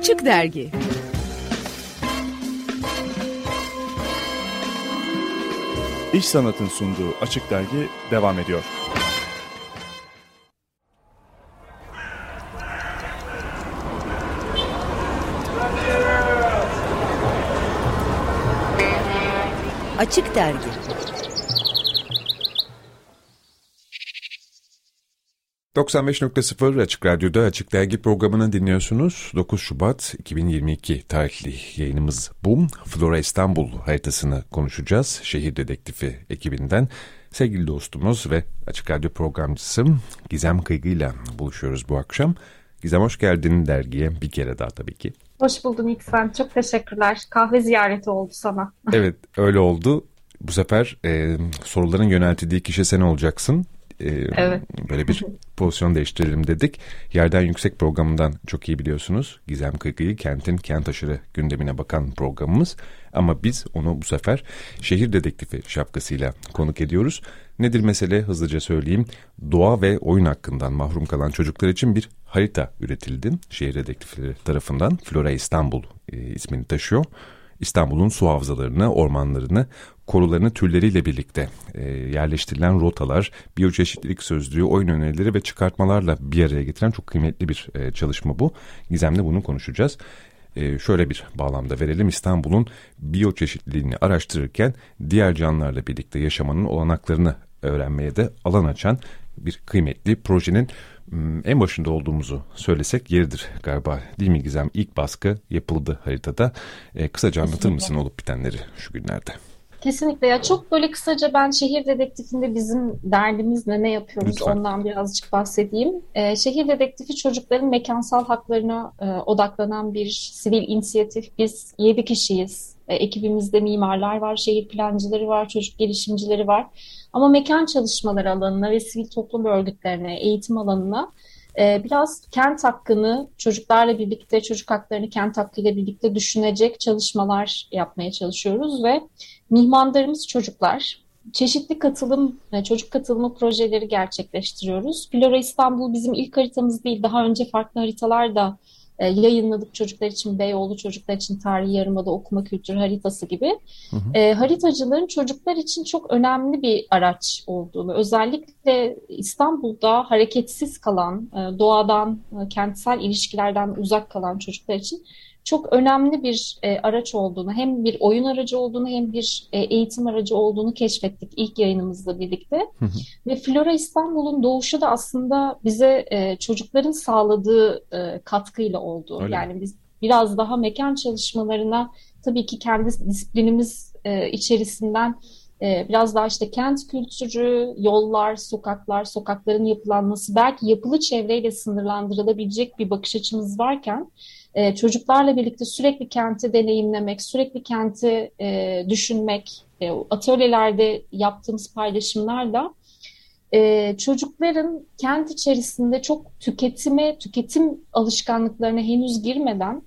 Açık Dergi İş Sanat'ın sunduğu Açık Dergi devam ediyor. Açık Dergi 95.0 Açık Radyo'da Açık Dergi programını dinliyorsunuz. 9 Şubat 2022 tarihli yayınımız bu. Flora İstanbul haritasını konuşacağız. Şehir Dedektifi ekibinden sevgili dostumuz ve Açık Radyo programcısı Gizem Kıygı'yla buluşuyoruz bu akşam. Gizem hoş geldin dergiye bir kere daha tabii ki. Hoş buldum İksen. Çok teşekkürler. Kahve ziyareti oldu sana. evet öyle oldu. Bu sefer e, soruların yöneltildiği kişi sen olacaksın e, evet. böyle bir pozisyon değiştirelim dedik. Yerden Yüksek programından çok iyi biliyorsunuz. Gizem Kırkı'yı kentin kent aşırı gündemine bakan programımız. Ama biz onu bu sefer şehir dedektifi şapkasıyla konuk ediyoruz. Nedir mesele hızlıca söyleyeyim. Doğa ve oyun hakkından mahrum kalan çocuklar için bir harita üretildi. Şehir dedektifleri tarafından Flora İstanbul e, ismini taşıyor. İstanbul'un su havzalarını, ormanlarını, korularını türleriyle birlikte e, yerleştirilen rotalar, biyoçeşitlilik sözlüğü, oyun önerileri ve çıkartmalarla bir araya getiren çok kıymetli bir e, çalışma bu. Gizem'le bunu konuşacağız. E, şöyle bir bağlamda verelim. İstanbul'un biyoçeşitliliğini araştırırken diğer canlılarla birlikte yaşamanın olanaklarını öğrenmeye de alan açan bir kıymetli projenin Hmm, en başında olduğumuzu söylesek yeridir galiba değil mi Gizem? İlk baskı yapıldı haritada. E, kısaca anlatır mısın olup bitenleri şu günlerde? Kesinlikle ya çok böyle kısaca ben şehir dedektifinde bizim derdimiz ne ne yapıyoruz Lütfen. ondan birazcık bahsedeyim. Ee, şehir dedektifi çocukların mekansal haklarına e, odaklanan bir sivil inisiyatif. Biz yedi kişiyiz. E, ekibimizde mimarlar var, şehir plancıları var, çocuk gelişimcileri var. Ama mekan çalışmaları alanına ve sivil toplum örgütlerine, eğitim alanına biraz kent hakkını çocuklarla birlikte, çocuk haklarını kent hakkıyla birlikte düşünecek çalışmalar yapmaya çalışıyoruz ve mihmandarımız çocuklar. Çeşitli katılım, e, çocuk katılımı projeleri gerçekleştiriyoruz. Flora İstanbul bizim ilk haritamız değil, daha önce farklı haritalar da e, yayınladık çocuklar için Beyoğlu, çocuklar için Tarihi Yarımada okuma kültürü haritası gibi. Hı hı. E, haritacılığın çocuklar için çok önemli bir araç olduğunu, özellikle İstanbul'da hareketsiz kalan, e, doğadan, e, kentsel ilişkilerden uzak kalan çocuklar için çok önemli bir e, araç olduğunu, hem bir oyun aracı olduğunu hem bir e, eğitim aracı olduğunu keşfettik ilk yayınımızla birlikte. Hı hı. Ve Flora İstanbul'un doğuşu da aslında bize e, çocukların sağladığı e, katkıyla oldu. Öyle. Yani biz biraz daha mekan çalışmalarına tabii ki kendi disiplinimiz e, içerisinden e, biraz daha işte kent kültürü, yollar, sokaklar, sokakların yapılanması belki yapılı çevreyle sınırlandırılabilecek bir bakış açımız varken e, çocuklarla birlikte sürekli kenti deneyimlemek, sürekli kenti e, düşünmek, e, atölyelerde yaptığımız paylaşımlarla e, çocukların kent içerisinde çok tüketime, tüketim alışkanlıklarına henüz girmeden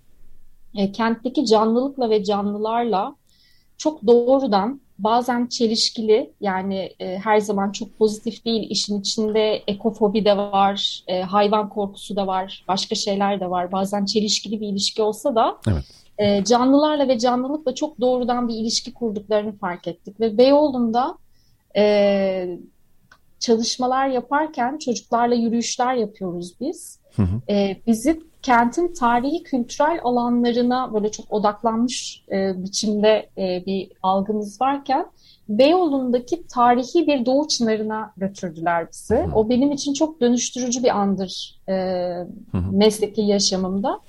e, kentteki canlılıkla ve canlılarla çok doğrudan bazen çelişkili yani e, her zaman çok pozitif değil. işin içinde ekofobi de var, e, hayvan korkusu da var, başka şeyler de var. Bazen çelişkili bir ilişki olsa da evet. e, canlılarla ve canlılıkla çok doğrudan bir ilişki kurduklarını fark ettik. Ve Beyoğlu'nda e, çalışmalar yaparken çocuklarla yürüyüşler yapıyoruz biz. Hı hı. E, bizi kentin tarihi kültürel alanlarına böyle çok odaklanmış e, biçimde e, bir algımız varken Beyoğlu'ndaki tarihi bir doğu çınarına götürdüler bizi. Hı. O benim için çok dönüştürücü bir andır e, hı hı. mesleki yaşamımda.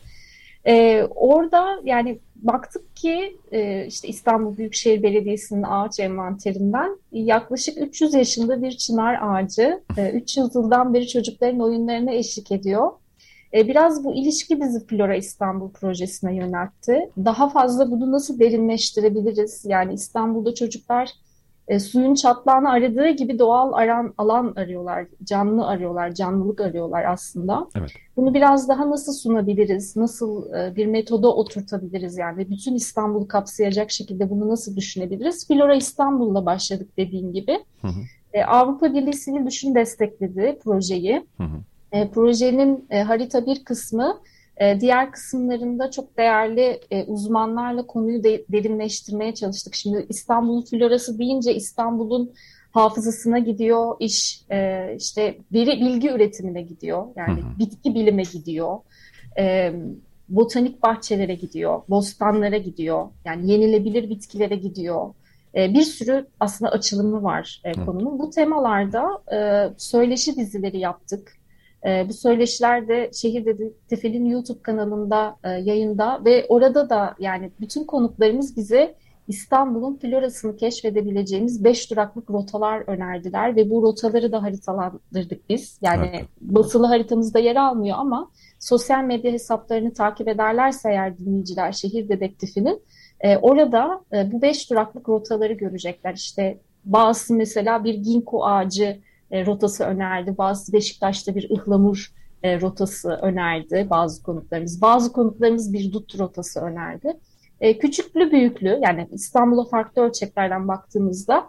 E, orada yani baktık ki e, işte İstanbul Büyükşehir Belediyesi'nin ağaç envanterinden yaklaşık 300 yaşında bir çınar ağacı e, 300 yıldan beri çocukların oyunlarına eşlik ediyor. E, biraz bu ilişki bizi Flora İstanbul projesine yöneltti. Daha fazla bunu nasıl derinleştirebiliriz? Yani İstanbul'da çocuklar e, suyun çatlağını aradığı gibi doğal aran, alan arıyorlar, canlı arıyorlar, canlılık arıyorlar aslında. Evet. Bunu biraz daha nasıl sunabiliriz, nasıl e, bir metoda oturtabiliriz yani bütün İstanbul'u kapsayacak şekilde bunu nasıl düşünebiliriz? Flora İstanbul'la başladık dediğim gibi. Hı hı. E, Avrupa Birliği Sivil Düşün destekledi projeyi. Hı hı. E, projenin e, harita bir kısmı E, diğer kısımlarında çok değerli e, uzmanlarla konuyu de, derinleştirmeye çalıştık. Şimdi İstanbul'un florası deyince İstanbul'un hafızasına gidiyor, iş e, işte veri bilgi üretimine gidiyor. Yani hı hı. bitki bilime gidiyor. E, botanik bahçelere gidiyor, bostanlara gidiyor. Yani yenilebilir bitkilere gidiyor. E, bir sürü aslında açılımı var e, konunun. Bu temalarda e, söyleşi dizileri yaptık. E, bu söyleşiler de Şehir Dedektifinin YouTube kanalında e, yayında ve orada da yani bütün konuklarımız bize İstanbul'un florasını keşfedebileceğimiz beş duraklık rotalar önerdiler ve bu rotaları da haritalandırdık biz. Yani evet. basılı haritamızda yer almıyor ama sosyal medya hesaplarını takip ederlerse eğer dinleyiciler şehir dedektifinin e, orada e, bu beş duraklık rotaları görecekler. İşte bazı mesela bir ginkgo ağacı e, rotası önerdi. Bazı Beşiktaş'ta bir ıhlamur e, rotası önerdi bazı konuklarımız. Bazı konuklarımız bir dut rotası önerdi. E, küçüklü büyüklü yani İstanbul'a farklı ölçeklerden baktığımızda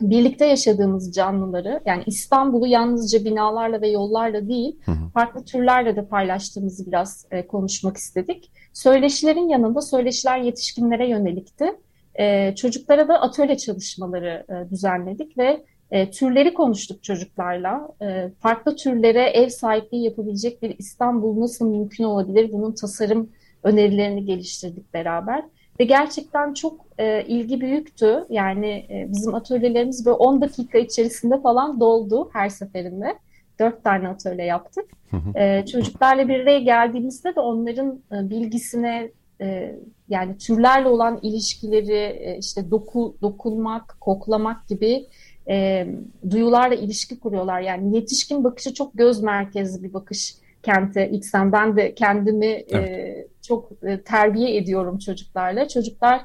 birlikte yaşadığımız canlıları yani İstanbul'u yalnızca binalarla ve yollarla değil hı hı. farklı türlerle de paylaştığımızı biraz e, konuşmak istedik. Söyleşilerin yanında söyleşiler yetişkinlere yönelikti. E, çocuklara da atölye çalışmaları e, düzenledik ve e, türleri konuştuk çocuklarla. E, farklı türlere ev sahipliği yapabilecek bir İstanbul nasıl mümkün olabilir? Bunun tasarım önerilerini geliştirdik beraber. Ve gerçekten çok e, ilgi büyüktü. Yani e, bizim atölyelerimiz böyle 10 dakika içerisinde falan doldu her seferinde. Dört tane atölye yaptık. E, çocuklarla bir araya geldiğimizde de onların e, bilgisine e, yani türlerle olan ilişkileri e, işte doku, dokunmak, koklamak gibi e, duyularla ilişki kuruyorlar. Yani yetişkin bakışı çok göz merkezli bir bakış kente İksen. Ben de kendimi evet. e, çok e, terbiye ediyorum çocuklarla. Çocuklar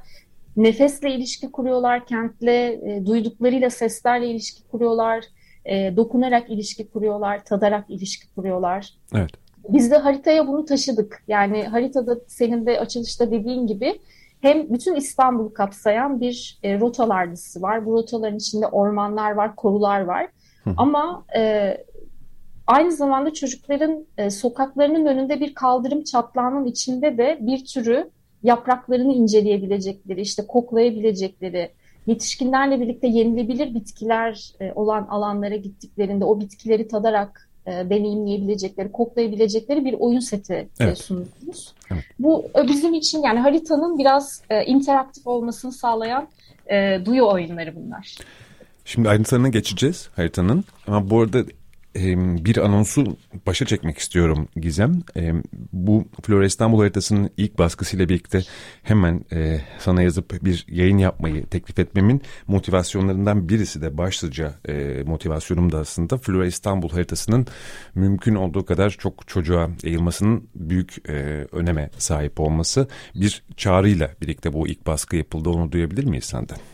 nefesle ilişki kuruyorlar, kentle e, duyduklarıyla, seslerle ilişki kuruyorlar, e, dokunarak ilişki kuruyorlar, tadarak ilişki kuruyorlar. Evet. Biz de haritaya bunu taşıdık. Yani haritada senin de açılışta dediğin gibi hem bütün İstanbul'u kapsayan bir e, rotalar var. Bu rotaların içinde ormanlar var, korular var. Hı. Ama e, aynı zamanda çocukların e, sokaklarının önünde bir kaldırım çatlağının içinde de bir türü yapraklarını inceleyebilecekleri, işte koklayabilecekleri, yetişkinlerle birlikte yenilebilir bitkiler e, olan alanlara gittiklerinde o bitkileri tadarak deneyimleyebilecekleri, koklayabilecekleri bir oyun seti e, evet. e, sunuyoruz. Evet. Bu e, bizim için yani haritanın biraz e, interaktif olmasını sağlayan e, duyu oyunları bunlar. Şimdi ayrıntılarına geçeceğiz haritanın ama bu arada bir anonsu başa çekmek istiyorum Gizem. Bu Flora İstanbul haritasının ilk baskısıyla birlikte hemen e, sana yazıp bir yayın yapmayı teklif etmemin motivasyonlarından birisi de başlıca e, motivasyonum da aslında Flora İstanbul haritasının mümkün olduğu kadar çok çocuğa yayılmasının büyük e, öneme sahip olması. Bir çağrıyla birlikte bu ilk baskı yapıldı onu duyabilir miyiz senden?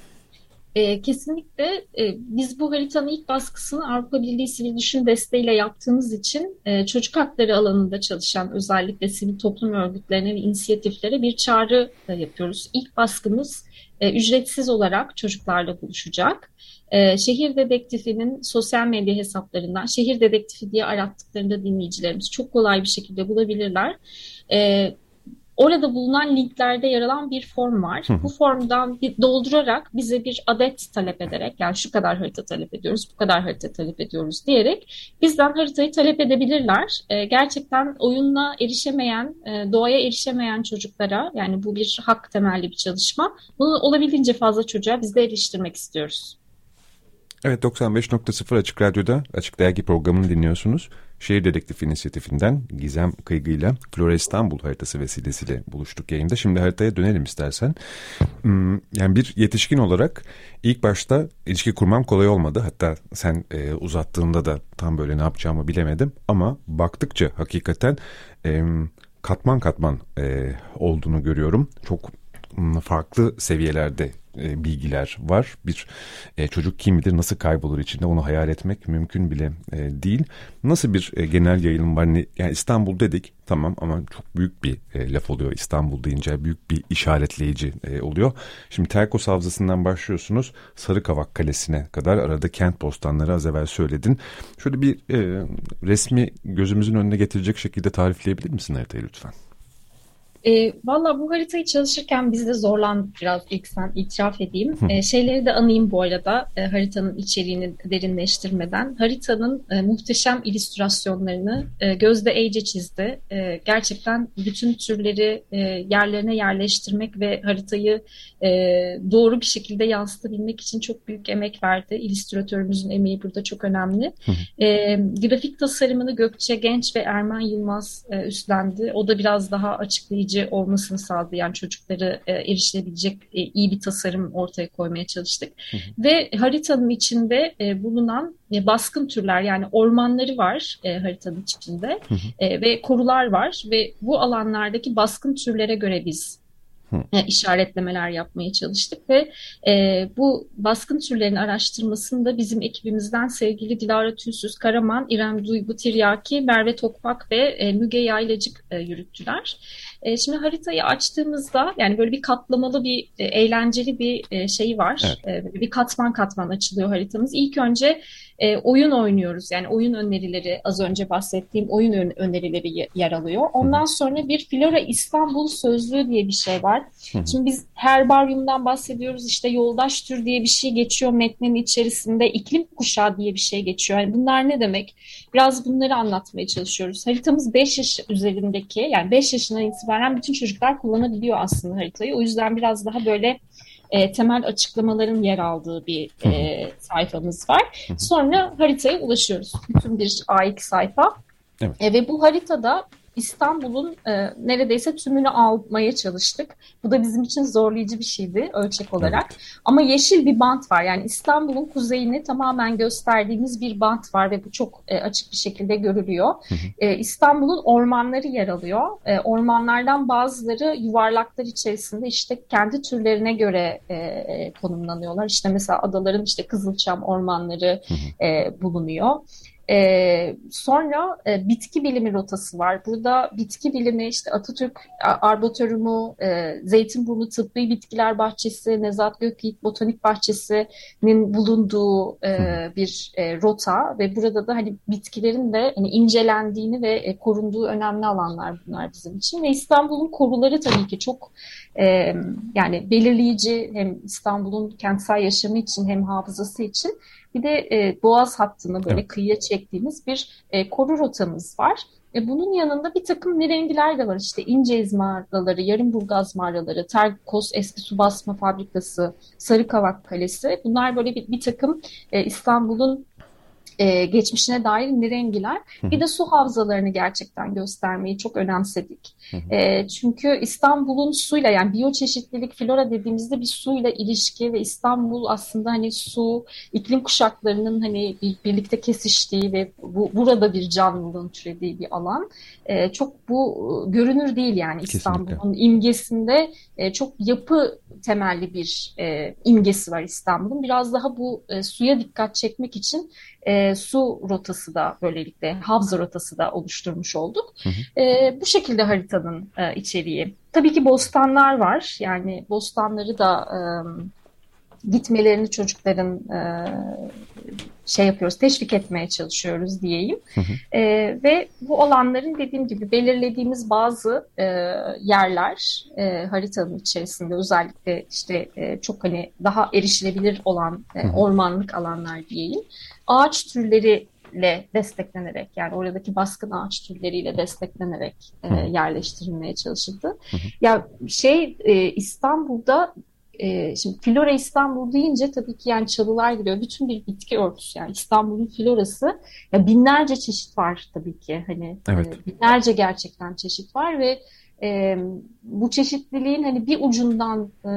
E, kesinlikle e, biz bu haritanın ilk baskısını Avrupa Birliği Sivil Düşün desteğiyle yaptığımız için e, çocuk hakları alanında çalışan özellikle sivil toplum örgütlerine ve inisiyatiflere bir çağrı e, yapıyoruz. İlk baskımız e, ücretsiz olarak çocuklarla buluşacak. E, şehir Dedektifi'nin sosyal medya hesaplarından Şehir Dedektifi diye arattıklarında dinleyicilerimiz çok kolay bir şekilde bulabilirler. E, Orada bulunan linklerde yer alan bir form var. Hı. Bu formdan bir doldurarak bize bir adet talep ederek yani şu kadar harita talep ediyoruz, bu kadar harita talep ediyoruz diyerek bizden haritayı talep edebilirler. E, gerçekten oyunla erişemeyen, e, doğaya erişemeyen çocuklara yani bu bir hak temelli bir çalışma. Bunu olabildiğince fazla çocuğa biz de eriştirmek istiyoruz. Evet 95.0 Açık Radyo'da Açık Dergi programını dinliyorsunuz. Şehir Dedektif İnisiyatifinden Gizem Kıygı'yla Flora İstanbul haritası vesilesiyle buluştuk yayında. Şimdi haritaya dönelim istersen. Hmm, yani bir yetişkin olarak ilk başta ilişki kurmam kolay olmadı. Hatta sen e, uzattığında da tam böyle ne yapacağımı bilemedim. Ama baktıkça hakikaten e, katman katman e, olduğunu görüyorum. Çok farklı seviyelerde e, bilgiler var. Bir e, çocuk kim bilir nasıl kaybolur içinde onu hayal etmek mümkün bile e, değil. Nasıl bir genel yayılım var? Yani İstanbul dedik tamam ama çok büyük bir laf oluyor İstanbul deyince büyük bir işaretleyici oluyor. Şimdi Terkos Havzası'ndan başlıyorsunuz Sarıkavak Kalesi'ne kadar arada kent bostanları az evvel söyledin. Şöyle bir resmi gözümüzün önüne getirecek şekilde tarifleyebilir misin haritayı lütfen? E, Valla bu haritayı çalışırken biz de zorlandık biraz ilk sen itiraf edeyim. E, şeyleri de anayım bu arada e, haritanın içeriğini derinleştirmeden. Haritanın e, muhteşem illüstrasyonlarını e, Gözde Ece çizdi. E, gerçekten bütün türleri e, yerlerine yerleştirmek ve haritayı e, doğru bir şekilde yansıtabilmek için çok büyük emek verdi. İllüstratörümüzün emeği burada çok önemli. E, grafik tasarımını Gökçe Genç ve Erman Yılmaz e, üstlendi. O da biraz daha açıklayıcı erişilebilir olmasını sağlayan çocukları e, erişilebilecek e, iyi bir tasarım ortaya koymaya çalıştık. Hı hı. Ve haritanın içinde e, bulunan e, baskın türler yani ormanları var e, haritanın içinde hı hı. E, ve korular var ve bu alanlardaki baskın türlere göre biz Hı. işaretlemeler yapmaya çalıştık ve e, bu baskın türlerin araştırmasını da bizim ekibimizden sevgili Dilara Tünsüz Karaman, İrem Duygu Tiryaki, Merve Tokmak ve e, Müge Yaylacık e, yürüttüler. E, şimdi haritayı açtığımızda yani böyle bir katlamalı bir e, eğlenceli bir e, şey var. Evet. E, bir katman katman açılıyor haritamız. İlk önce e, oyun oynuyoruz. Yani oyun önerileri az önce bahsettiğim oyun önerileri yer alıyor. Ondan sonra bir Flora İstanbul Sözlüğü diye bir şey var. Şimdi biz herbaryumdan bahsediyoruz. İşte yoldaş tür diye bir şey geçiyor metnin içerisinde. iklim kuşağı diye bir şey geçiyor. Yani bunlar ne demek? Biraz bunları anlatmaya çalışıyoruz. Haritamız 5 yaş üzerindeki yani 5 yaşından itibaren bütün çocuklar kullanabiliyor aslında haritayı. O yüzden biraz daha böyle e, temel açıklamaların yer aldığı bir e, sayfamız var. Sonra haritaya ulaşıyoruz. Bütün bir A2 sayfa. Evet. E, ve bu haritada İstanbul'un e, neredeyse tümünü almaya çalıştık. Bu da bizim için zorlayıcı bir şeydi ölçek olarak. Evet. Ama yeşil bir bant var. Yani İstanbul'un kuzeyini tamamen gösterdiğimiz bir bant var ve bu çok e, açık bir şekilde görülüyor. E, İstanbul'un ormanları yer alıyor. E, ormanlardan bazıları yuvarlaklar içerisinde işte kendi türlerine göre e, konumlanıyorlar. İşte mesela adaların işte Kızılçam ormanları e, bulunuyor. E, sonra e, bitki bilimi rotası var. Burada bitki bilimi işte Atatürk Arbotorumu, e, Zeytinburnu Tıbbi Bitkiler Bahçesi, Nezat Gökyiğit Botanik Bahçesi'nin bulunduğu e, bir e, rota ve burada da hani bitkilerin de hani incelendiğini ve e, korunduğu önemli alanlar bunlar bizim için ve İstanbul'un koruları tabii ki çok e, yani belirleyici hem İstanbul'un kentsel yaşamı için hem hafızası için bir de e, Boğaz hattını böyle evet. kıyıya çektiğimiz bir e, koru rotamız var. E, bunun yanında bir takım nirengiler de var. İşte İnceyiz mağaraları, Yarımburgaz mağaraları, Terkos eski su basma fabrikası, Sarıkavak Kalesi. Bunlar böyle bir, bir takım e, İstanbul'un e, geçmişine dair nirengiler. Bir de su havzalarını gerçekten göstermeyi çok önemsedik. E, çünkü İstanbul'un suyla yani biyoçeşitlilik, flora dediğimizde bir suyla ilişki ve İstanbul aslında hani su, iklim kuşaklarının hani bir, birlikte kesiştiği ve bu, burada bir canlılığın türediği bir alan. E, çok bu görünür değil yani İstanbul'un imgesinde e, çok yapı temelli bir e, imgesi var İstanbul'un. Biraz daha bu e, suya dikkat çekmek için e, su rotası da böylelikle havza rotası da oluşturmuş olduk. Hı hı. E, bu şekilde haritanın e, içeriği. Tabii ki bostanlar var. Yani bostanları da e, gitmelerini çocukların e, şey yapıyoruz, teşvik etmeye çalışıyoruz diyeyim. Hı hı. E, ve bu alanların dediğim gibi belirlediğimiz bazı e, yerler e, haritanın içerisinde özellikle işte e, çok hani daha erişilebilir olan e, ormanlık alanlar diyeyim. Ağaç türleriyle desteklenerek yani oradaki baskın ağaç türleriyle desteklenerek e, yerleştirilmeye çalışıldı. Hı hı. Ya şey e, İstanbul'da e, şimdi flora İstanbul deyince tabii ki yani çalılar giriyor. Bütün bir bitki örtüsü yani İstanbul'un florası ya binlerce çeşit var tabii ki. Hani evet. e, binlerce gerçekten çeşit var ve e, bu çeşitliliğin hani bir ucundan e,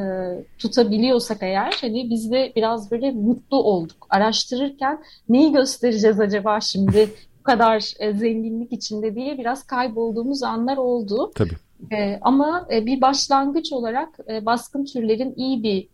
tutabiliyorsak eğer hani biz de biraz böyle mutlu olduk. Araştırırken neyi göstereceğiz acaba şimdi bu kadar e, zenginlik içinde diye biraz kaybolduğumuz anlar oldu. Tabii. E, ama e, bir başlangıç olarak e, baskın türlerin iyi bir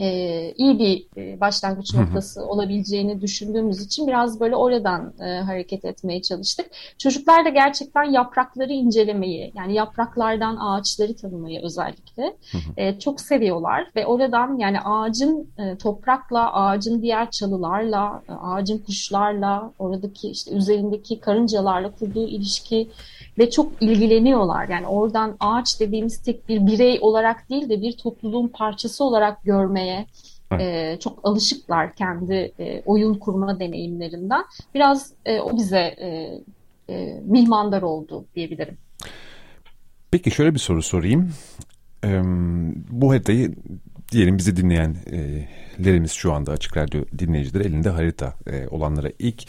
e, iyi bir e, başlangıç noktası olabileceğini düşündüğümüz için biraz böyle oradan e, hareket etmeye çalıştık. Çocuklar da gerçekten yaprakları incelemeyi, yani yapraklardan ağaçları tanımayı özellikle e, çok seviyorlar ve oradan yani ağacın e, toprakla, ağacın diğer çalılarla, e, ağacın kuşlarla, oradaki işte üzerindeki karıncalarla kurduğu ilişki ve çok ilgileniyorlar. Yani oradan ağaç dediğimiz tek bir birey olarak değil de bir topluluğun parçası olarak görmeye e, çok alışıklar kendi e, oyun kurma deneyimlerinden. Biraz e, o bize e, e, mihmandar oldu diyebilirim. Peki şöyle bir soru sorayım. Ee, bu haritayı diyelim bizi dinleyenlerimiz şu anda Açık Radyo dinleyicileri elinde harita e, olanlara ilk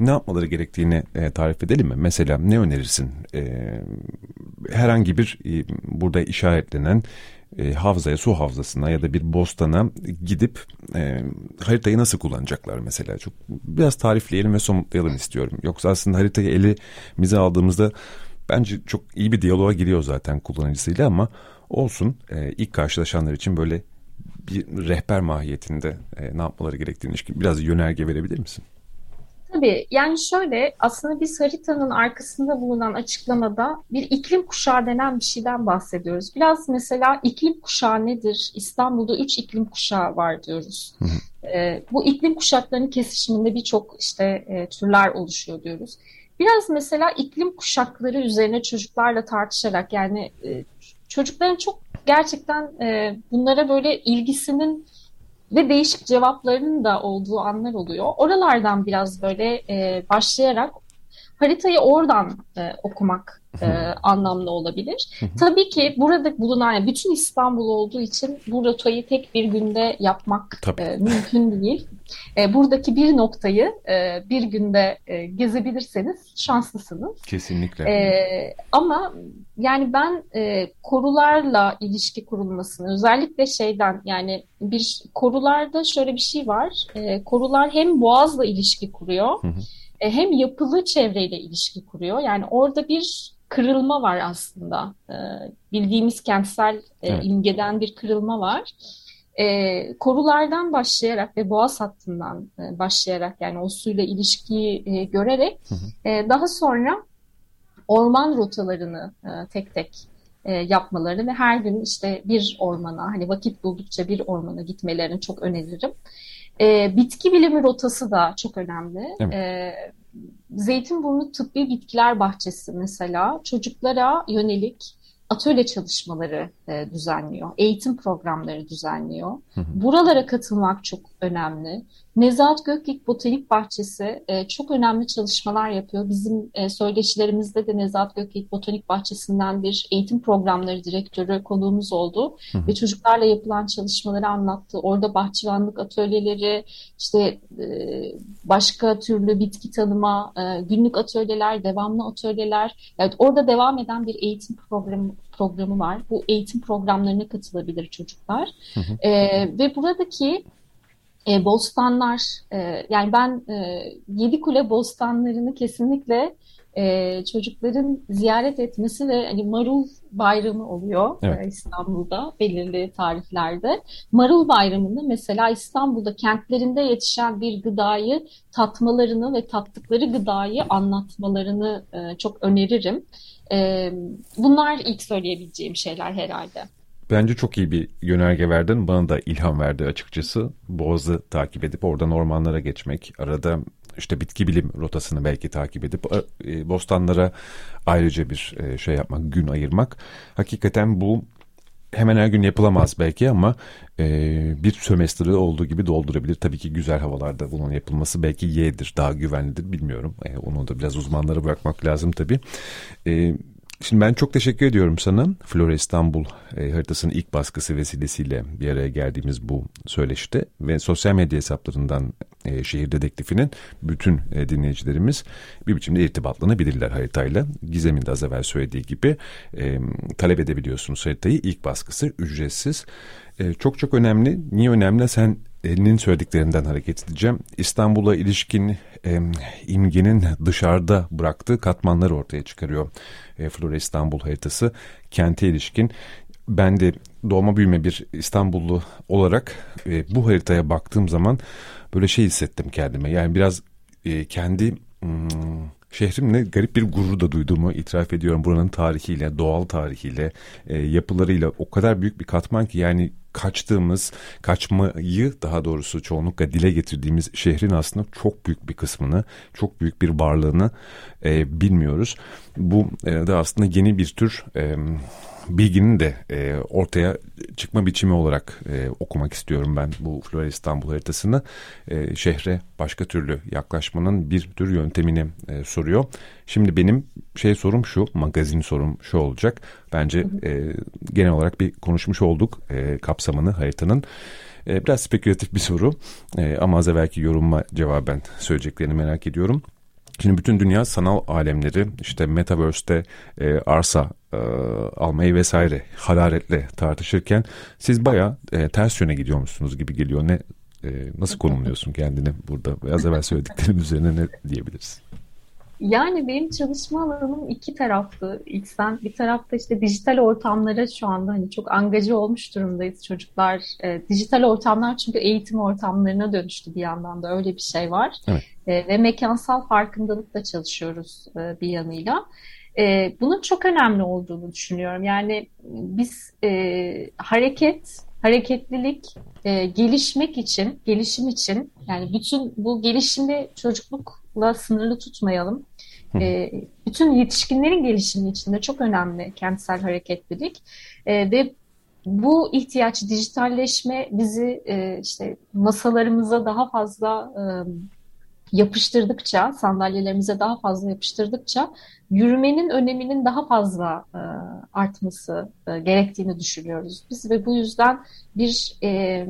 ne yapmaları gerektiğini e, tarif edelim mi? Mesela ne önerirsin? E, herhangi bir e, burada işaretlenen e, havzaya, su havzasına ya da bir bostana gidip e, haritayı nasıl kullanacaklar mesela? Çok biraz tarifleyelim ve somutlayalım istiyorum. Yoksa aslında haritayı elimize aldığımızda bence çok iyi bir diyaloğa giriyor zaten kullanıcısıyla ama olsun e, ilk karşılaşanlar için böyle bir rehber mahiyetinde e, ne yapmaları gerektiğini biraz yönerge verebilir misin? Tabii yani şöyle aslında biz haritanın arkasında bulunan açıklamada bir iklim kuşağı denen bir şeyden bahsediyoruz. Biraz mesela iklim kuşağı nedir? İstanbul'da üç iklim kuşağı var diyoruz. E, bu iklim kuşaklarının kesişiminde birçok işte e, türler oluşuyor diyoruz. Biraz mesela iklim kuşakları üzerine çocuklarla tartışarak yani e, çocukların çok gerçekten e, bunlara böyle ilgisinin ve değişik cevaplarının da olduğu anlar oluyor. Oralardan biraz böyle e, başlayarak haritayı oradan e, okumak e, anlamlı olabilir. Tabii ki burada bulunan yani bütün İstanbul olduğu için bu rotayı tek bir günde yapmak e, mümkün değil. E, buradaki bir noktayı e, bir günde e, gezebilirseniz şanslısınız. Kesinlikle. E, ama yani ben e, korularla ilişki kurulmasını özellikle şeyden yani bir korularda şöyle bir şey var. E, korular hem boğazla ilişki kuruyor. Hı hı e, hem yapılı çevreyle ilişki kuruyor. Yani orada bir kırılma var aslında. E, bildiğimiz kentsel e, evet. imgeden bir kırılma var. E, korulardan başlayarak ve boğaz hattından e, başlayarak yani o suyla ilişkiyi e, görerek hı hı. E, daha sonra orman rotalarını e, tek tek e, yapmalarını ve her gün işte bir ormana hani vakit buldukça bir ormana gitmelerini çok öneririm. E, bitki bilimi rotası da çok önemli. Evet. E, Zeytinburnu Tıbbi Bitkiler Bahçesi mesela çocuklara yönelik atölye çalışmaları e, düzenliyor, eğitim programları düzenliyor. Hı hı. Buralara katılmak çok önemli. Nezahat Göklik Botanik Bahçesi e, çok önemli çalışmalar yapıyor. Bizim e, söyleşilerimizde de Nezahat Göklik Botanik Bahçesi'nden bir eğitim programları direktörü konuğumuz oldu. Hı hı. Ve çocuklarla yapılan çalışmaları anlattı. Orada bahçıvanlık atölyeleri, işte e, başka türlü bitki tanıma, e, günlük atölyeler, devamlı atölyeler. Yani orada devam eden bir eğitim programı programı var. Bu eğitim programlarına katılabilir çocuklar. Hı hı. E, ve buradaki e, bostanlar, e, yani ben e, Yedikule bostanlarını kesinlikle e, çocukların ziyaret etmesi ve hani marul bayramı oluyor evet. e, İstanbul'da belirli tarihlerde. Marul bayramında mesela İstanbul'da kentlerinde yetişen bir gıdayı tatmalarını ve tattıkları gıdayı anlatmalarını e, çok öneririm. E, bunlar ilk söyleyebileceğim şeyler herhalde. Bence çok iyi bir yönerge verdin. Bana da ilham verdi açıkçası. Boğaz'ı takip edip oradan ormanlara geçmek. Arada işte bitki bilim rotasını belki takip edip e, bostanlara ayrıca bir e, şey yapmak, gün ayırmak. Hakikaten bu hemen her gün yapılamaz belki ama e, bir sömestri olduğu gibi doldurabilir. Tabii ki güzel havalarda bunun yapılması belki Y'dir, daha güvenlidir bilmiyorum. E, onu da biraz uzmanlara bırakmak lazım tabii. E, Şimdi ben çok teşekkür ediyorum sana. Flora İstanbul e, haritasının ilk baskısı vesilesiyle bir araya geldiğimiz bu söyleşte ve sosyal medya hesaplarından e, şehir dedektifinin bütün e, dinleyicilerimiz bir biçimde irtibatlanabilirler haritayla. Gizem'in de az evvel söylediği gibi e, talep edebiliyorsunuz haritayı. ilk baskısı ücretsiz. E, çok çok önemli. Niye önemli? Sen elinin söylediklerinden hareket edeceğim. İstanbul'a ilişkin e, imgenin dışarıda bıraktığı katmanları ortaya çıkarıyor. E, Flora İstanbul haritası kente ilişkin ben de doğma büyüme bir İstanbullu olarak e, bu haritaya baktığım zaman böyle şey hissettim kendime. Yani biraz e, kendi hmm, şehrimle garip bir gurur da duyduğumu itiraf ediyorum. Buranın tarihiyle, doğal tarihiyle, e, yapılarıyla o kadar büyük bir katman ki yani kaçtığımız, kaçmayı daha doğrusu çoğunlukla dile getirdiğimiz şehrin aslında çok büyük bir kısmını, çok büyük bir varlığını e, bilmiyoruz. Bu e, da aslında yeni bir tür e, bilginin de e, ortaya çıkma biçimi olarak e, okumak istiyorum ben bu Flora İstanbul haritasını. E, şehre başka türlü yaklaşmanın bir tür yöntemini e, soruyor. Şimdi benim şey sorum şu, magazin sorum şu olacak. Bence e, genel olarak bir konuşmuş olduk e, kapsamını haritanın. E, biraz spekülatif bir soru e, ama az evvelki yorumuma cevaben söyleyeceklerini merak ediyorum. Şimdi bütün dünya sanal alemleri işte Metaverse'te e, arsa e, almayı vesaire hararetle tartışırken siz baya e, ters yöne gidiyor musunuz gibi geliyor. Ne e, nasıl konumluyorsun kendini burada? Az evvel söylediklerim üzerine ne diyebiliriz? Yani benim çalışma alanım iki taraflı. İlksen bir tarafta işte dijital ortamlara şu anda hani çok angaja olmuş durumdayız çocuklar. E, dijital ortamlar çünkü eğitim ortamlarına dönüştü bir yandan da öyle bir şey var. Evet. E, ve mekansal farkındalıkla çalışıyoruz e, bir yanıyla. E, bunun çok önemli olduğunu düşünüyorum. Yani biz e, hareket, hareketlilik, e, gelişmek için, gelişim için yani bütün bu gelişimi çocuklukla sınırlı tutmayalım. E, bütün yetişkinlerin gelişimi için de çok önemli kentsel hareketlilik e, ve bu ihtiyaç dijitalleşme bizi e, işte masalarımıza daha fazla e, yapıştırdıkça, sandalyelerimize daha fazla yapıştırdıkça yürümenin öneminin daha fazla e, artması e, gerektiğini düşünüyoruz biz ve bu yüzden bir e,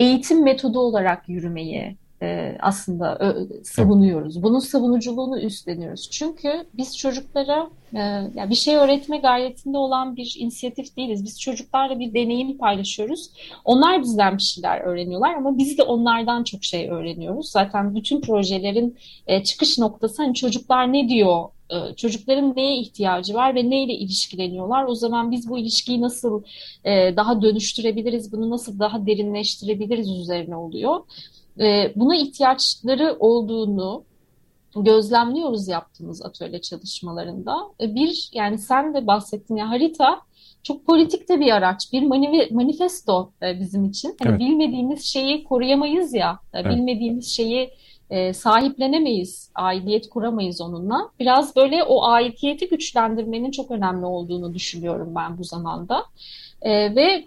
eğitim metodu olarak yürümeyi e, aslında savunuyoruz. Bunun savunuculuğunu üstleniyoruz. Çünkü biz çocuklara e, yani bir şey öğretme gayretinde olan bir inisiyatif değiliz. Biz çocuklarla bir deneyim paylaşıyoruz. Onlar bizden bir şeyler öğreniyorlar ama biz de onlardan çok şey öğreniyoruz. Zaten bütün projelerin e, çıkış noktası hani çocuklar ne diyor e, çocukların neye ihtiyacı var ve neyle ilişkileniyorlar? O zaman biz bu ilişkiyi nasıl e, daha dönüştürebiliriz, bunu nasıl daha derinleştirebiliriz üzerine oluyor e, buna ihtiyaçları olduğunu gözlemliyoruz yaptığımız atölye çalışmalarında. E, bir yani sen de bahsettin ya harita çok politik de bir araç, bir manifesto bizim için. Hani evet. bilmediğimiz şeyi koruyamayız ya, evet. bilmediğimiz şeyi e, sahiplenemeyiz, aidiyet kuramayız onunla. Biraz böyle o aidiyeti güçlendirmenin çok önemli olduğunu düşünüyorum ben bu zamanda. E, ve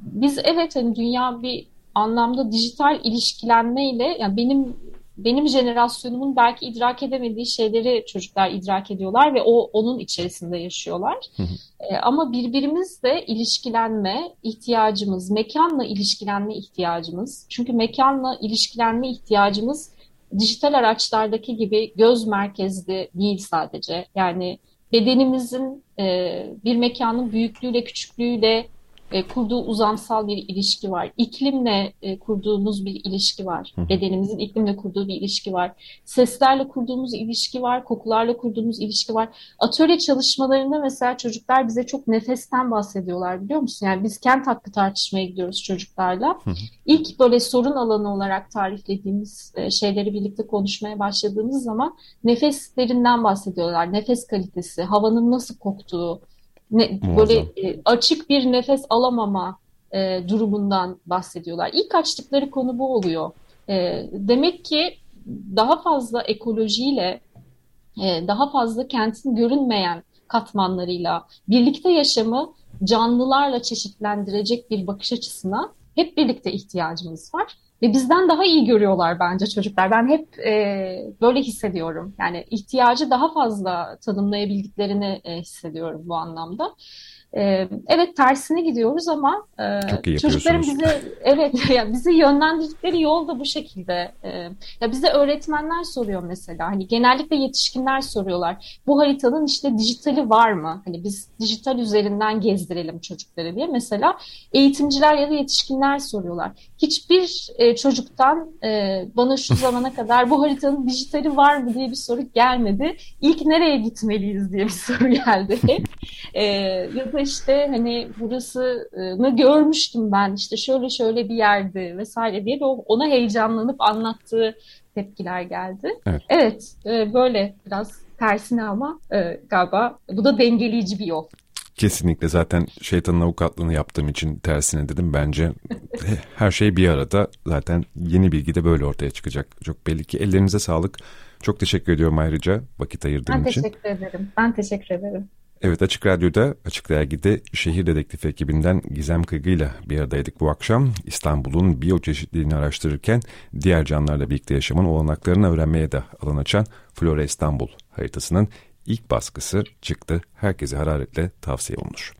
biz evet hani dünya bir anlamda dijital ilişkilenmeyle yani benim benim jenerasyonumun belki idrak edemediği şeyleri çocuklar idrak ediyorlar ve o onun içerisinde yaşıyorlar. Hı hı. E, ama birbirimizle ilişkilenme ihtiyacımız, mekanla ilişkilenme ihtiyacımız. Çünkü mekanla ilişkilenme ihtiyacımız dijital araçlardaki gibi göz merkezli değil sadece. Yani bedenimizin e, bir mekanın büyüklüğüyle, küçüklüğüyle e, kurduğu uzamsal bir ilişki var. İklimle e, kurduğumuz bir ilişki var. Bedenimizin iklimle kurduğu bir ilişki var. Seslerle kurduğumuz ilişki var. Kokularla kurduğumuz ilişki var. Atölye çalışmalarında mesela çocuklar bize çok nefesten bahsediyorlar biliyor musun? Yani biz kent hakkı tartışmaya gidiyoruz çocuklarla. Hı. İlk böyle sorun alanı olarak tariflediğimiz e, şeyleri birlikte konuşmaya başladığımız zaman nefeslerinden bahsediyorlar. Nefes kalitesi, havanın nasıl koktuğu, ne, böyle e, açık bir nefes alamama e, durumundan bahsediyorlar. İlk açtıkları konu bu oluyor. E, demek ki daha fazla ekolojiyle, e, daha fazla kentin görünmeyen katmanlarıyla birlikte yaşamı canlılarla çeşitlendirecek bir bakış açısına hep birlikte ihtiyacımız var. Ve bizden daha iyi görüyorlar bence çocuklar. Ben hep e, böyle hissediyorum. Yani ihtiyacı daha fazla tanımlayabildiklerini e, hissediyorum bu anlamda. Ee, evet tersine gidiyoruz ama e, çocukların bize evet yani bizi yönlendirdikleri yol da bu şekilde. E, ya bize öğretmenler soruyor mesela hani genellikle yetişkinler soruyorlar. Bu haritanın işte dijitali var mı? Hani biz dijital üzerinden gezdirelim çocukları diye mesela eğitimciler ya da yetişkinler soruyorlar. Hiçbir e, çocuktan e, bana şu zamana kadar bu haritanın dijitali var mı diye bir soru gelmedi. İlk nereye gitmeliyiz diye bir soru geldi. e, ya da işte hani burasını görmüştüm ben işte şöyle şöyle bir yerdi vesaire diye ona heyecanlanıp anlattığı tepkiler geldi. Evet, evet e, böyle biraz tersine ama e, galiba bu da dengeleyici bir yol. Kesinlikle zaten şeytanın avukatlığını yaptığım için tersine dedim. Bence her şey bir arada zaten yeni bilgi de böyle ortaya çıkacak. Çok belli ki ellerinize sağlık. Çok teşekkür ediyorum ayrıca vakit ayırdığın ben için. Ben teşekkür ederim. Ben teşekkür ederim. Evet Açık Radyo'da Açık Dergi'de Şehir Dedektifi ekibinden Gizem Kıgı'yla bir aradaydık bu akşam. İstanbul'un biyoçeşitliliğini araştırırken diğer canlılarla birlikte yaşamın olanaklarını öğrenmeye de alan açan Flora İstanbul haritasının ilk baskısı çıktı. Herkese hararetle tavsiye olunur.